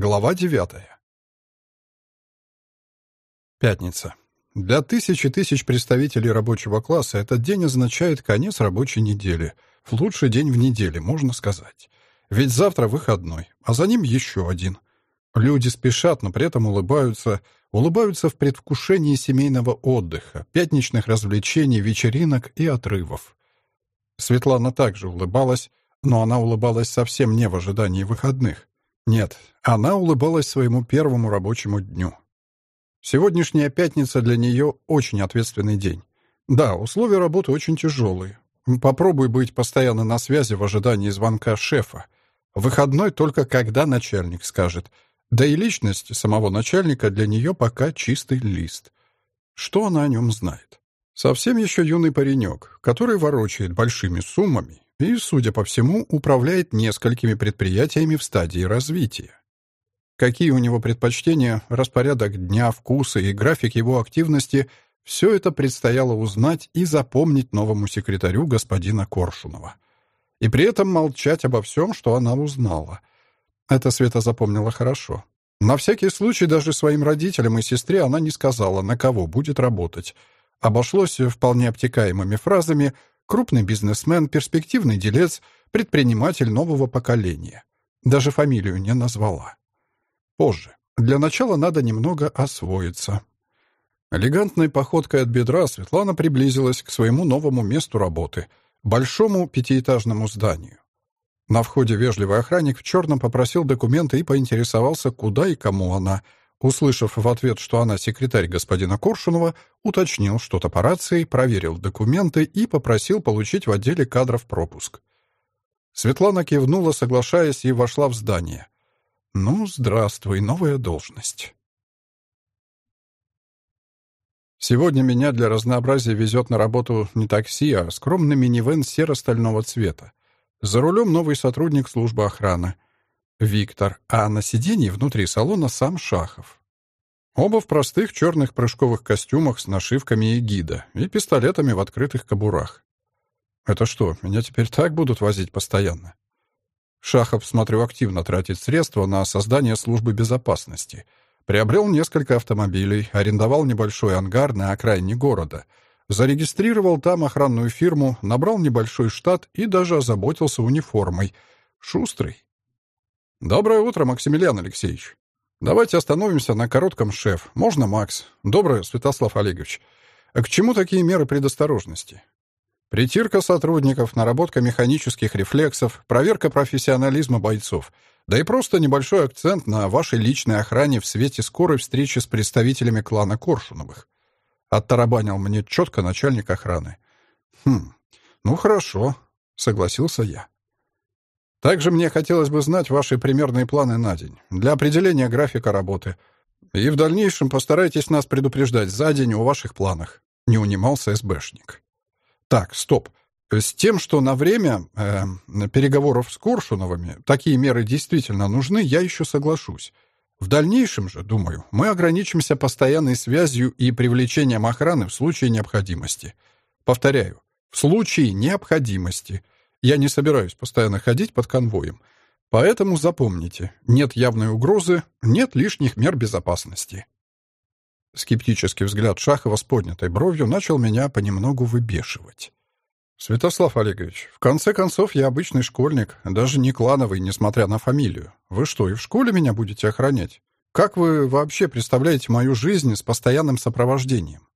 Глава девятая. Пятница. Для тысячи тысяч представителей рабочего класса этот день означает конец рабочей недели. Лучший день в неделе, можно сказать. Ведь завтра выходной, а за ним еще один. Люди спешат, но при этом улыбаются. Улыбаются в предвкушении семейного отдыха, пятничных развлечений, вечеринок и отрывов. Светлана также улыбалась, но она улыбалась совсем не в ожидании выходных. Нет, она улыбалась своему первому рабочему дню. Сегодняшняя пятница для нее очень ответственный день. Да, условия работы очень тяжелые. Попробуй быть постоянно на связи в ожидании звонка шефа. Выходной только когда начальник скажет. Да и личность самого начальника для нее пока чистый лист. Что она о нем знает? Совсем еще юный паренек, который ворочает большими суммами и, судя по всему, управляет несколькими предприятиями в стадии развития. Какие у него предпочтения, распорядок дня, вкусы и график его активности – все это предстояло узнать и запомнить новому секретарю господина Коршунова. И при этом молчать обо всем, что она узнала. Это Света запомнила хорошо. На всякий случай даже своим родителям и сестре она не сказала, на кого будет работать. Обошлось вполне обтекаемыми фразами «крупный бизнесмен», «перспективный делец», «предприниматель нового поколения». Даже фамилию не назвала. Позже. Для начала надо немного освоиться. Элегантной походкой от бедра Светлана приблизилась к своему новому месту работы — большому пятиэтажному зданию. На входе вежливый охранник в черном попросил документы и поинтересовался, куда и кому она. Услышав в ответ, что она секретарь господина Коршунова, уточнил что-то по рации, проверил документы и попросил получить в отделе кадров пропуск. Светлана кивнула, соглашаясь, и вошла в здание. Ну, здравствуй, новая должность. Сегодня меня для разнообразия везет на работу не такси, а скромный минивэн серо-стального цвета. За рулем новый сотрудник службы охраны. Виктор, а на сиденье внутри салона сам Шахов. Оба в простых черных прыжковых костюмах с нашивками и гида и пистолетами в открытых кобурах. Это что, меня теперь так будут возить постоянно? Шахов, смотрю, активно тратит средства на создание службы безопасности. Приобрел несколько автомобилей, арендовал небольшой ангар на окраине города, зарегистрировал там охранную фирму, набрал небольшой штат и даже озаботился униформой. Шустрый. «Доброе утро, Максимилиан Алексеевич. Давайте остановимся на коротком шеф. Можно, Макс? Доброе, Святослав Олегович. А к чему такие меры предосторожности? Притирка сотрудников, наработка механических рефлексов, проверка профессионализма бойцов. Да и просто небольшой акцент на вашей личной охране в свете скорой встречи с представителями клана Коршуновых. Оттарабанил мне четко начальник охраны. «Хм, ну хорошо», — согласился я. «Также мне хотелось бы знать ваши примерные планы на день для определения графика работы. И в дальнейшем постарайтесь нас предупреждать за день о ваших планах», — не унимался СБшник. Так, стоп. С тем, что на время э, переговоров с Коршуновыми такие меры действительно нужны, я еще соглашусь. В дальнейшем же, думаю, мы ограничимся постоянной связью и привлечением охраны в случае необходимости. Повторяю, в случае необходимости. Я не собираюсь постоянно ходить под конвоем. Поэтому запомните, нет явной угрозы, нет лишних мер безопасности. Скептический взгляд Шахова с поднятой бровью начал меня понемногу выбешивать. «Святослав Олегович, в конце концов, я обычный школьник, даже не клановый, несмотря на фамилию. Вы что, и в школе меня будете охранять? Как вы вообще представляете мою жизнь с постоянным сопровождением?»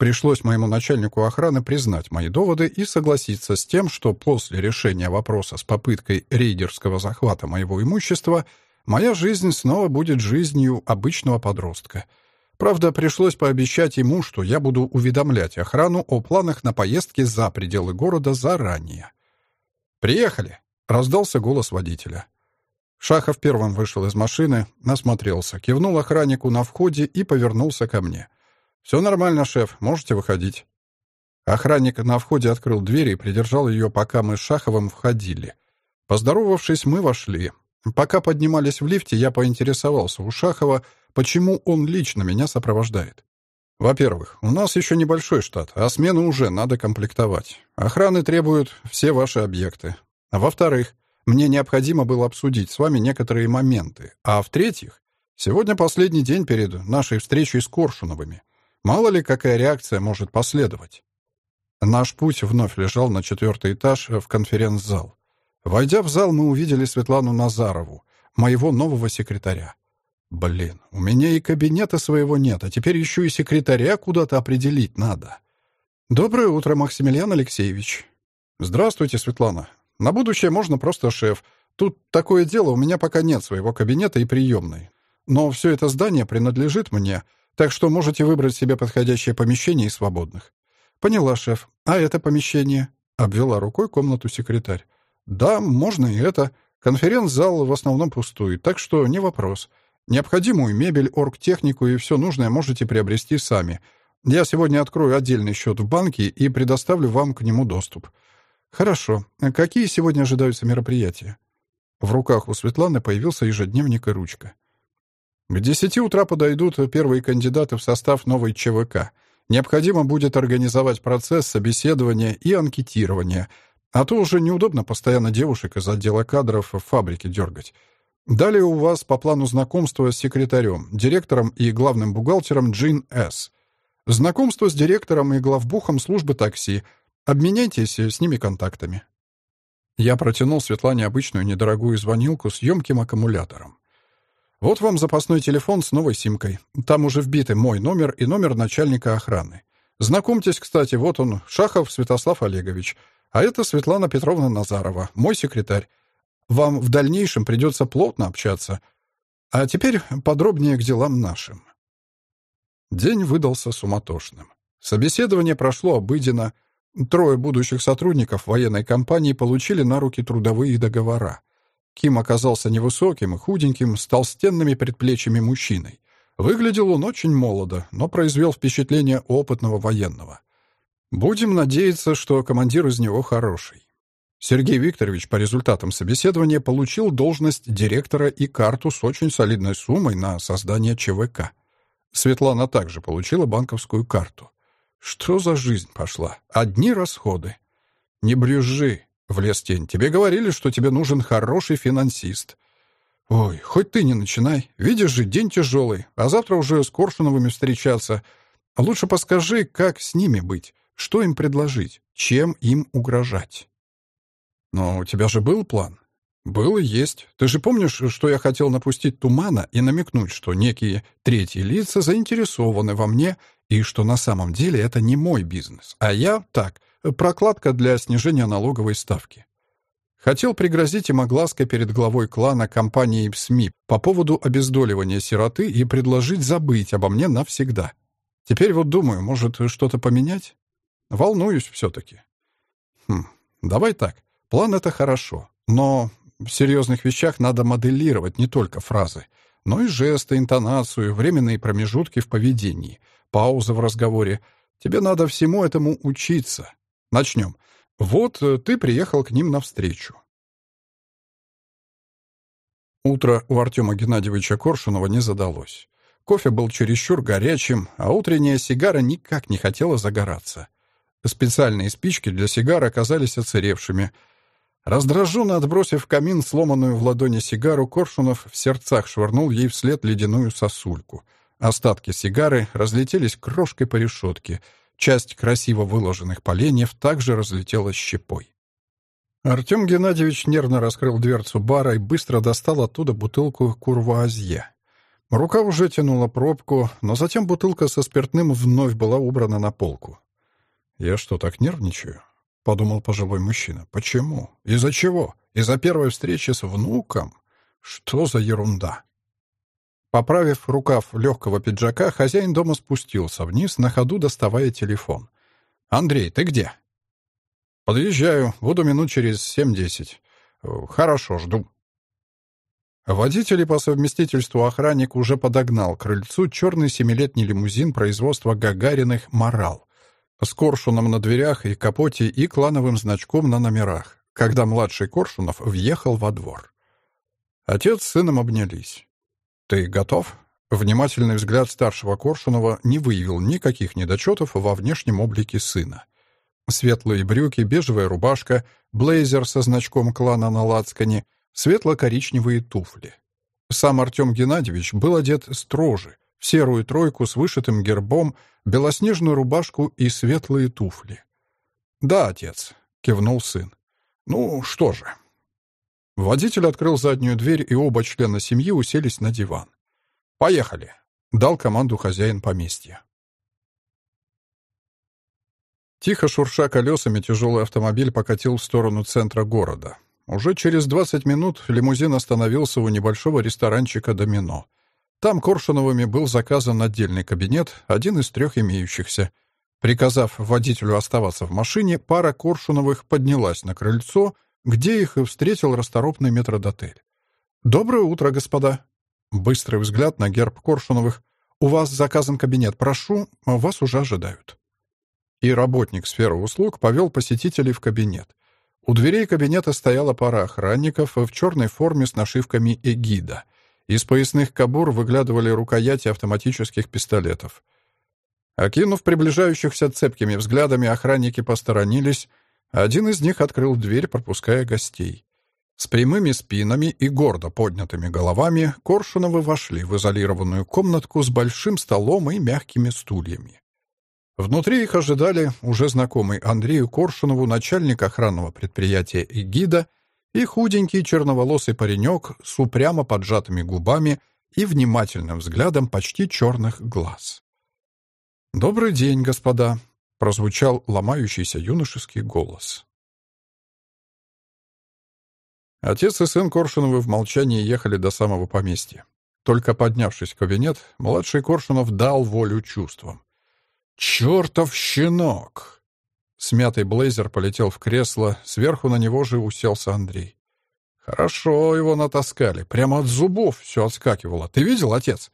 Пришлось моему начальнику охраны признать мои доводы и согласиться с тем, что после решения вопроса с попыткой рейдерского захвата моего имущества – Моя жизнь снова будет жизнью обычного подростка. Правда, пришлось пообещать ему, что я буду уведомлять охрану о планах на поездки за пределы города заранее. «Приехали!» — раздался голос водителя. Шахов первым вышел из машины, насмотрелся, кивнул охраннику на входе и повернулся ко мне. «Все нормально, шеф, можете выходить». Охранник на входе открыл дверь и придержал ее, пока мы с Шаховым входили. Поздоровавшись, мы вошли. Пока поднимались в лифте, я поинтересовался у Шахова, почему он лично меня сопровождает. Во-первых, у нас еще небольшой штат, а смену уже надо комплектовать. Охраны требуют все ваши объекты. Во-вторых, Мне необходимо было обсудить с вами некоторые моменты. А в-третьих, сегодня последний день перед нашей встречей с Коршуновыми. Мало ли, какая реакция может последовать. Наш путь вновь лежал на четвертый этаж в конференц-зал. Войдя в зал, мы увидели Светлану Назарову, моего нового секретаря. Блин, у меня и кабинета своего нет, а теперь еще и секретаря куда-то определить надо. Доброе утро, Максимилиан Алексеевич. Здравствуйте, Светлана. На будущее можно просто шеф. Тут такое дело, у меня пока нет своего кабинета и приемной. Но все это здание принадлежит мне, так что можете выбрать себе подходящее помещение из свободных. Поняла, шеф. А это помещение? Обвела рукой комнату секретарь. Да, можно и это. Конференц-зал в основном пустует, так что не вопрос. Необходимую мебель, оргтехнику и все нужное можете приобрести сами. Я сегодня открою отдельный счет в банке и предоставлю вам к нему доступ. Хорошо. Какие сегодня ожидаются мероприятия? В руках у Светланы появился ежедневник и ручка. К десяти утра подойдут первые кандидаты в состав новой ЧВК. Необходимо будет организовать процесс собеседования и анкетирования, а то уже неудобно постоянно девушек из отдела кадров в фабрике дергать. Далее у вас по плану знакомства с секретарем, директором и главным бухгалтером Джин С. Знакомство с директором и главбухом службы такси. Обменяйтесь с ними контактами. Я протянул Светлане обычную недорогую звонилку с емким аккумулятором. Вот вам запасной телефон с новой симкой. Там уже вбиты мой номер и номер начальника охраны. Знакомьтесь, кстати, вот он, Шахов Святослав Олегович. А это Светлана Петровна Назарова, мой секретарь. Вам в дальнейшем придется плотно общаться. А теперь подробнее к делам нашим. День выдался суматошным. Собеседование прошло обыденно. Трое будущих сотрудников военной компании получили на руки трудовые договора. Ким оказался невысоким и худеньким, с толстенными предплечьями мужчиной. Выглядел он очень молодо, но произвел впечатление опытного военного. Будем надеяться, что командир из него хороший. Сергей Викторович по результатам собеседования получил должность директора и карту с очень солидной суммой на создание ЧВК. Светлана также получила банковскую карту. Что за жизнь пошла? Одни расходы. Не брюзжи, влез тень. Тебе говорили, что тебе нужен хороший финансист. Ой, хоть ты не начинай. Видишь же, день тяжелый, а завтра уже с Коршуновыми встречаться. Лучше подскажи, как с ними быть, что им предложить, чем им угрожать. Но у тебя же был план? Был и есть. Ты же помнишь, что я хотел напустить тумана и намекнуть, что некие третьи лица заинтересованы во мне и что на самом деле это не мой бизнес, а я, так, прокладка для снижения налоговой ставки. Хотел пригрозить им оглаской перед главой клана компании СМИ по поводу обездоливания сироты и предложить забыть обо мне навсегда. Теперь вот думаю, может, что-то поменять? Волнуюсь все-таки. Хм, давай так. План — это хорошо, но в серьезных вещах надо моделировать не только фразы, но и жесты, интонацию, временные промежутки в поведении, паузы в разговоре. Тебе надо всему этому учиться. Начнем. Вот э, ты приехал к ним навстречу. Утро у Артема Геннадьевича Коршунова не задалось. Кофе был чересчур горячим, а утренняя сигара никак не хотела загораться. Специальные спички для сигар оказались оцаревшими — Раздраженно отбросив в камин сломанную в ладони сигару, Коршунов в сердцах швырнул ей вслед ледяную сосульку. Остатки сигары разлетелись крошкой по решетке. Часть красиво выложенных поленьев также разлетелась щепой. Артем Геннадьевич нервно раскрыл дверцу бара и быстро достал оттуда бутылку курвуазье. Рука уже тянула пробку, но затем бутылка со спиртным вновь была убрана на полку. «Я что, так нервничаю?» — подумал пожилой мужчина. «Почему? Из-за чего? Из-за первой встречи с внуком? Что за ерунда?» Поправив рукав легкого пиджака, хозяин дома спустился вниз, на ходу доставая телефон. «Андрей, ты где?» «Подъезжаю. Буду минут через семь-десять». «Хорошо, жду». Водитель по совместительству охранник уже подогнал к крыльцу черный семилетний лимузин производства Гагариных «Морал», с коршуном на дверях и капоте и клановым значком на номерах, когда младший Коршунов въехал во двор. Отец с сыном обнялись. «Ты готов?» Внимательный взгляд старшего Коршунова не выявил никаких недочетов во внешнем облике сына. Светлые брюки, бежевая рубашка, блейзер со значком клана на лацкане, светло-коричневые туфли. Сам Артем Геннадьевич был одет строже, в серую тройку с вышитым гербом, белоснежную рубашку и светлые туфли. «Да, отец», — кивнул сын. «Ну, что же». Водитель открыл заднюю дверь, и оба члена семьи уселись на диван. «Поехали», — дал команду хозяин поместья. Тихо шурша колесами, тяжелый автомобиль покатил в сторону центра города. Уже через 20 минут лимузин остановился у небольшого ресторанчика «Домино». Там Коршуновыми был заказан отдельный кабинет, один из трех имеющихся. Приказав водителю оставаться в машине, пара Коршуновых поднялась на крыльцо, где их встретил расторопный метродотель. «Доброе утро, господа!» Быстрый взгляд на герб Коршуновых. «У вас заказан кабинет. Прошу, вас уже ожидают». И работник сферы услуг повел посетителей в кабинет. У дверей кабинета стояла пара охранников в черной форме с нашивками «Эгида». Из поясных кобур выглядывали рукояти автоматических пистолетов. Окинув приближающихся цепкими взглядами, охранники посторонились. Один из них открыл дверь, пропуская гостей. С прямыми спинами и гордо поднятыми головами Коршуновы вошли в изолированную комнатку с большим столом и мягкими стульями. Внутри их ожидали уже знакомый Андрею Коршунову начальник охранного предприятия «Эгида» и худенький черноволосый паренек с упрямо поджатыми губами и внимательным взглядом почти черных глаз. «Добрый день, господа!» — прозвучал ломающийся юношеский голос. Отец и сын Коршуновы в молчании ехали до самого поместья. Только поднявшись в кабинет, младший Коршунов дал волю чувствам. «Чертов щенок!» Смятый блейзер полетел в кресло, сверху на него же уселся Андрей. «Хорошо его натаскали, прямо от зубов все отскакивало. Ты видел, отец?»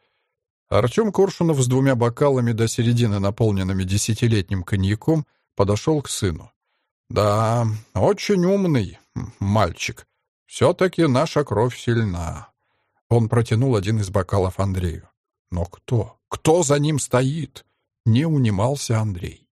Артем Коршунов с двумя бокалами до середины, наполненными десятилетним коньяком, подошел к сыну. «Да, очень умный мальчик. Все-таки наша кровь сильна». Он протянул один из бокалов Андрею. «Но кто? Кто за ним стоит?» Не унимался Андрей.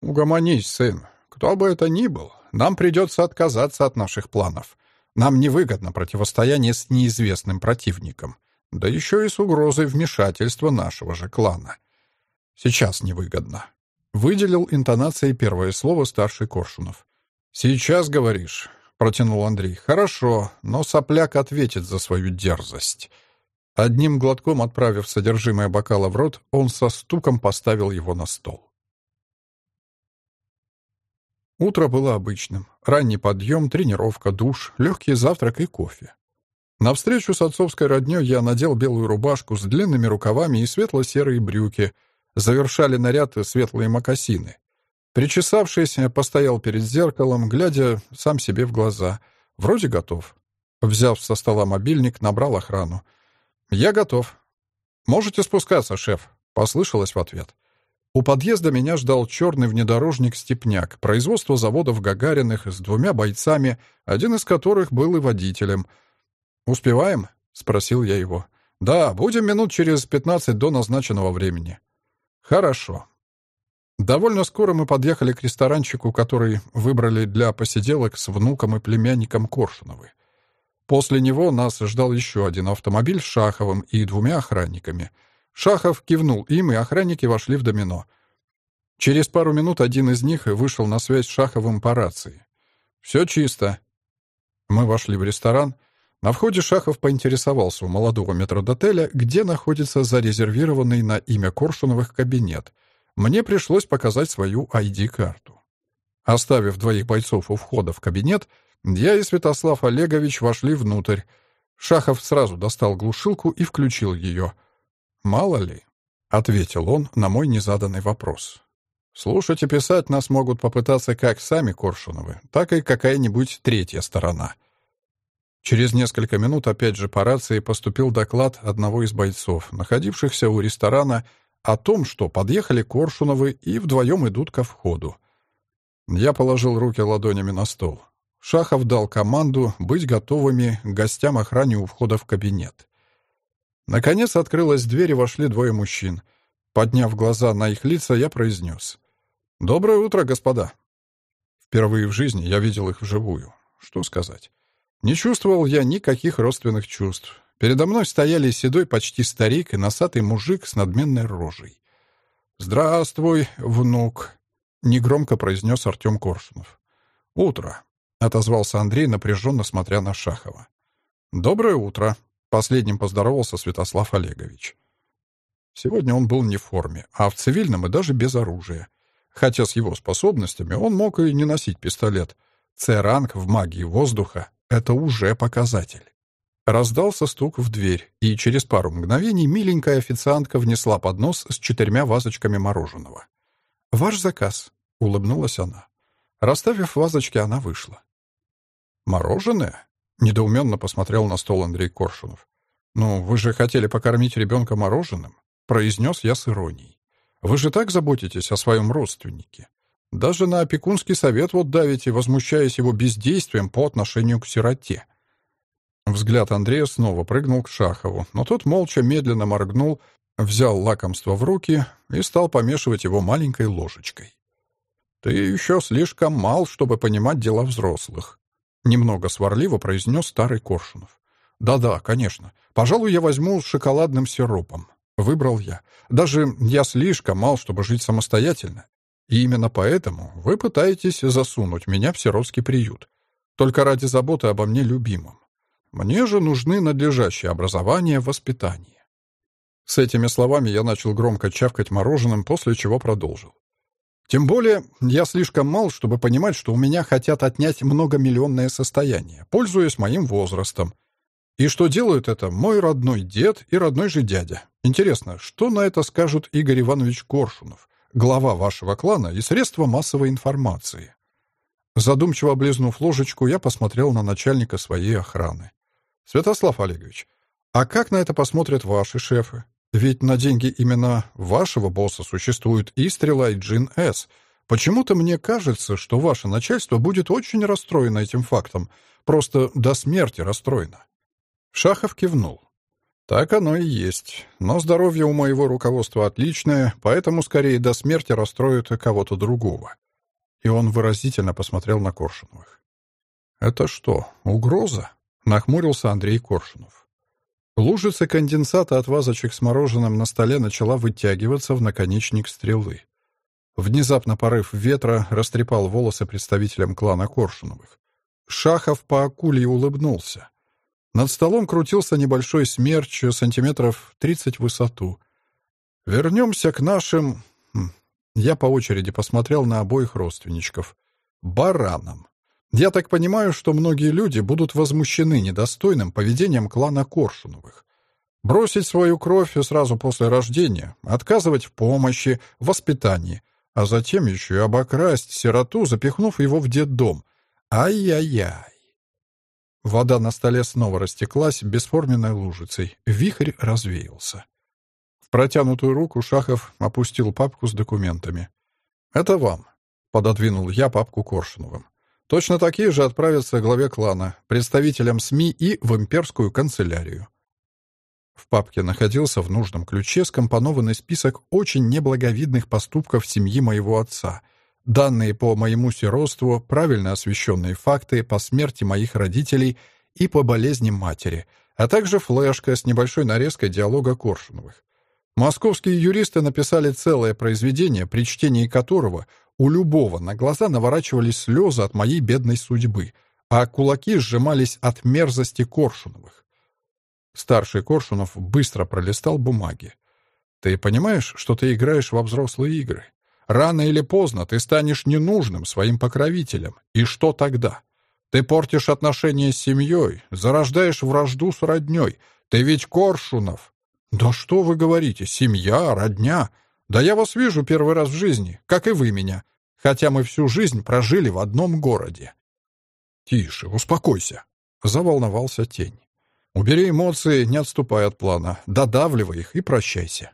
«Угомонись, сын. Кто бы это ни был, нам придется отказаться от наших планов. Нам невыгодно противостояние с неизвестным противником, да еще и с угрозой вмешательства нашего же клана. Сейчас невыгодно». Выделил интонацией первое слово старший Коршунов. «Сейчас, говоришь?» — протянул Андрей. «Хорошо, но сопляк ответит за свою дерзость». Одним глотком отправив содержимое бокала в рот, он со стуком поставил его на стол. Утро было обычным. Ранний подъем, тренировка, душ, легкий завтрак и кофе. На встречу с отцовской роднёй я надел белую рубашку с длинными рукавами и светло-серые брюки. Завершали наряд светлые мокасины. Причесавшись, постоял перед зеркалом, глядя сам себе в глаза. Вроде готов. Взяв со стола мобильник, набрал охрану. «Я готов». «Можете спускаться, шеф», — послышалось в ответ. У подъезда меня ждал черный внедорожник «Степняк», производство заводов Гагариных с двумя бойцами, один из которых был и водителем. «Успеваем?» — спросил я его. «Да, будем минут через пятнадцать до назначенного времени». «Хорошо». Довольно скоро мы подъехали к ресторанчику, который выбрали для посиделок с внуком и племянником Коршуновой. После него нас ждал еще один автомобиль с Шаховым и двумя охранниками — Шахов кивнул им, и охранники вошли в домино. Через пару минут один из них вышел на связь с Шаховым по рации. «Все чисто». Мы вошли в ресторан. На входе Шахов поинтересовался у молодого метродотеля, где находится зарезервированный на имя Коршуновых кабинет. Мне пришлось показать свою ID-карту. Оставив двоих бойцов у входа в кабинет, я и Святослав Олегович вошли внутрь. Шахов сразу достал глушилку и включил ее — «Мало ли», — ответил он на мой незаданный вопрос. «Слушать и писать нас могут попытаться как сами Коршуновы, так и какая-нибудь третья сторона». Через несколько минут опять же по рации поступил доклад одного из бойцов, находившихся у ресторана, о том, что подъехали Коршуновы и вдвоем идут ко входу. Я положил руки ладонями на стол. Шахов дал команду быть готовыми к гостям охране у входа в кабинет. Наконец открылась дверь и вошли двое мужчин. Подняв глаза на их лица, я произнес. «Доброе утро, господа!» Впервые в жизни я видел их вживую. Что сказать? Не чувствовал я никаких родственных чувств. Передо мной стояли седой почти старик и носатый мужик с надменной рожей. «Здравствуй, внук», — негромко произнес Артем Коршунов. «Утро», — отозвался Андрей, напряженно смотря на Шахова. «Доброе утро», — последним поздоровался Святослав Олегович. Сегодня он был не в форме, а в цивильном и даже без оружия. Хотя с его способностями он мог и не носить пистолет. С-ранг в магии воздуха — это уже показатель. Раздался стук в дверь, и через пару мгновений миленькая официантка внесла поднос с четырьмя вазочками мороженого. «Ваш заказ», — улыбнулась она. Расставив вазочки, она вышла. «Мороженое?» — недоуменно посмотрел на стол Андрей Коршунов. «Ну, вы же хотели покормить ребенка мороженым?» — произнес я с иронией. «Вы же так заботитесь о своем родственнике. Даже на опекунский совет вот давите, возмущаясь его бездействием по отношению к сироте». Взгляд Андрея снова прыгнул к Шахову, но тот молча медленно моргнул, взял лакомство в руки и стал помешивать его маленькой ложечкой. «Ты еще слишком мал, чтобы понимать дела взрослых», — немного сварливо произнес старый Коршунов. «Да-да, конечно. Пожалуй, я возьму с шоколадным сиропом». Выбрал я. Даже я слишком мал, чтобы жить самостоятельно. И именно поэтому вы пытаетесь засунуть меня в сиротский приют. Только ради заботы обо мне любимом. Мне же нужны надлежащее образование, воспитание. С этими словами я начал громко чавкать мороженым, после чего продолжил. Тем более, я слишком мал, чтобы понимать, что у меня хотят отнять многомиллионное состояние, пользуясь моим возрастом. И что делают это мой родной дед и родной же дядя. Интересно, что на это скажут Игорь Иванович Коршунов, глава вашего клана и средства массовой информации? Задумчиво облизнув ложечку, я посмотрел на начальника своей охраны. Святослав Олегович, а как на это посмотрят ваши шефы? Ведь на деньги именно вашего босса существуют и Стрела, и Джин С. Почему-то мне кажется, что ваше начальство будет очень расстроено этим фактом. Просто до смерти расстроено. Шахов кивнул. Так оно и есть. Но здоровье у моего руководства отличное, поэтому скорее до смерти расстроит кого-то другого. И он выразительно посмотрел на Коршуновых. «Это что, угроза?» Нахмурился Андрей Коршунов. Лужица конденсата от вазочек с мороженым на столе начала вытягиваться в наконечник стрелы. Внезапно порыв ветра растрепал волосы представителям клана Коршуновых. Шахов по акуле улыбнулся. Над столом крутился небольшой смерч сантиметров тридцать в высоту. «Вернемся к нашим...» хм, Я по очереди посмотрел на обоих родственничков. «Баранам». Я так понимаю, что многие люди будут возмущены недостойным поведением клана Коршуновых. Бросить свою кровь сразу после рождения, отказывать в помощи, воспитании, а затем еще и обокрасть сироту, запихнув его в детдом. Ай-яй-яй. Вода на столе снова растеклась бесформенной лужицей. Вихрь развеялся. В протянутую руку Шахов опустил папку с документами. «Это вам», — пододвинул я папку Коршуновым. Точно такие же отправятся главе клана, представителям СМИ и в имперскую канцелярию. В папке находился в нужном ключе скомпонованный список очень неблаговидных поступков семьи моего отца, данные по моему сиротству, правильно освещенные факты по смерти моих родителей и по болезни матери, а также флешка с небольшой нарезкой диалога Коршуновых. Московские юристы написали целое произведение, при чтении которого у любого на глаза наворачивались слезы от моей бедной судьбы, а кулаки сжимались от мерзости Коршуновых. Старший Коршунов быстро пролистал бумаги. «Ты понимаешь, что ты играешь во взрослые игры? Рано или поздно ты станешь ненужным своим покровителем. И что тогда? Ты портишь отношения с семьей, зарождаешь вражду с родней. Ты ведь Коршунов!» «Да что вы говорите? Семья, родня!» Да я вас вижу первый раз в жизни, как и вы меня, хотя мы всю жизнь прожили в одном городе». «Тише, успокойся», — заволновался тень. «Убери эмоции, не отступай от плана, додавливай их и прощайся».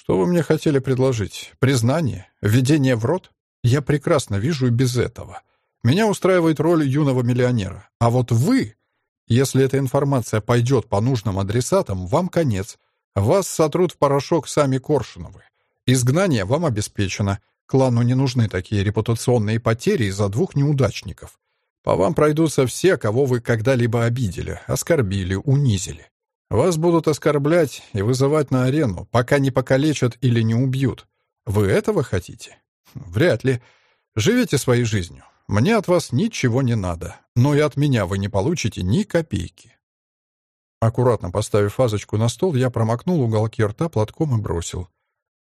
«Что вы мне хотели предложить? Признание? Введение в рот? Я прекрасно вижу и без этого. Меня устраивает роль юного миллионера. А вот вы, если эта информация пойдет по нужным адресатам, вам конец. Вас сотрут в порошок сами Коршуновы. Изгнание вам обеспечено. Клану не нужны такие репутационные потери из-за двух неудачников. По вам пройдутся все, кого вы когда-либо обидели, оскорбили, унизили. Вас будут оскорблять и вызывать на арену, пока не покалечат или не убьют. Вы этого хотите? Вряд ли. Живите своей жизнью. Мне от вас ничего не надо, но и от меня вы не получите ни копейки. Аккуратно поставив вазочку на стол, я промокнул уголки рта платком и бросил.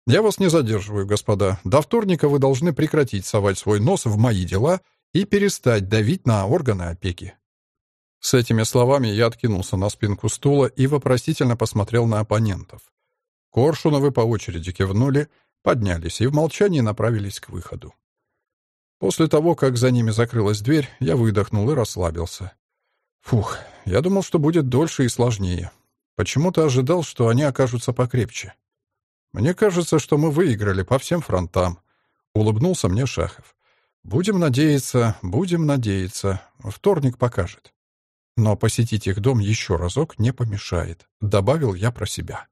«Я вас не задерживаю, господа. До вторника вы должны прекратить совать свой нос в мои дела и перестать давить на органы опеки». С этими словами я откинулся на спинку стула и вопросительно посмотрел на оппонентов. Коршуновы по очереди кивнули, поднялись и в молчании направились к выходу. После того, как за ними закрылась дверь, я выдохнул и расслабился. Фух, я думал, что будет дольше и сложнее. Почему-то ожидал, что они окажутся покрепче. Мне кажется, что мы выиграли по всем фронтам. Улыбнулся мне Шахов. Будем надеяться, будем надеяться. Вторник покажет. Но посетить их дом еще разок не помешает, добавил я про себя.